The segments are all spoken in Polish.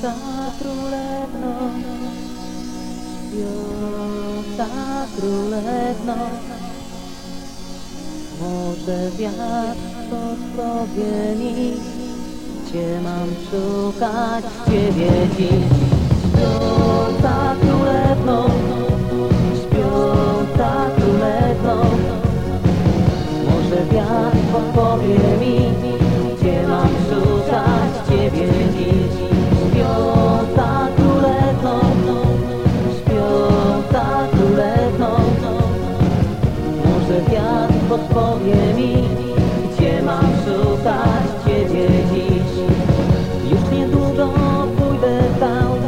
Śpiąca królewno, śpiąca królewno, może wiatr podpowie mi, gdzie mam szukać Ciebie dziś. Śpiąca królewno, śpiąca królewno, może wiatr podpowie mi, gdzie mam szukać Ciebie wiatr podpowie mi, gdzie mam szukać Ciebie dziś. Już niedługo pójdę tam,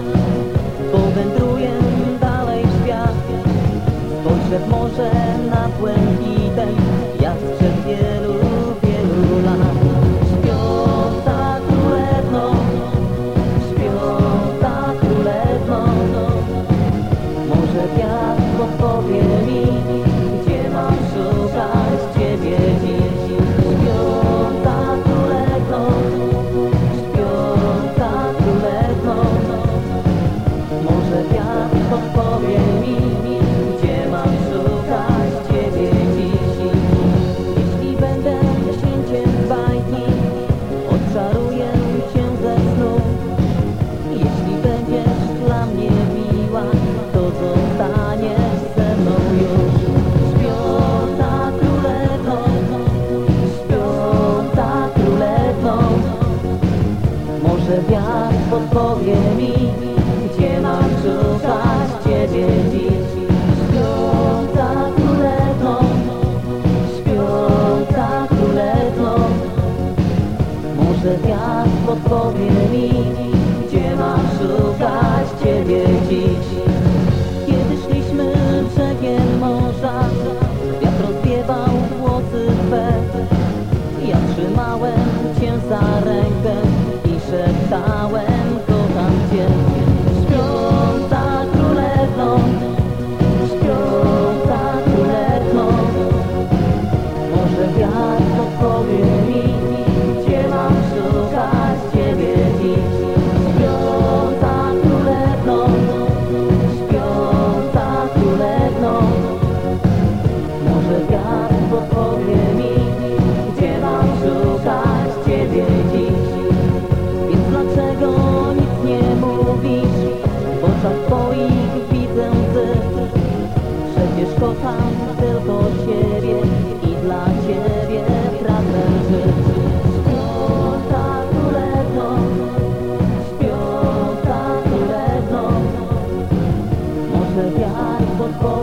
powędruję dalej w świat. Spojrzę w morze nad błękitem, podpowie mi, gdzie mam szukać Ciebie dziś. Śpiąca królewno, śpiąca królewno, może wiatr podpowie mi, gdzie mam szukać Ciebie dziś. Kiedy szliśmy brzegiem morza, wiatr rozwiewał włosy Twe. Przecież kocham tylko Ciebie i dla Ciebie pragnę żyć. Śpiąca królewno, śpiąca królewno, może wiatr podpowie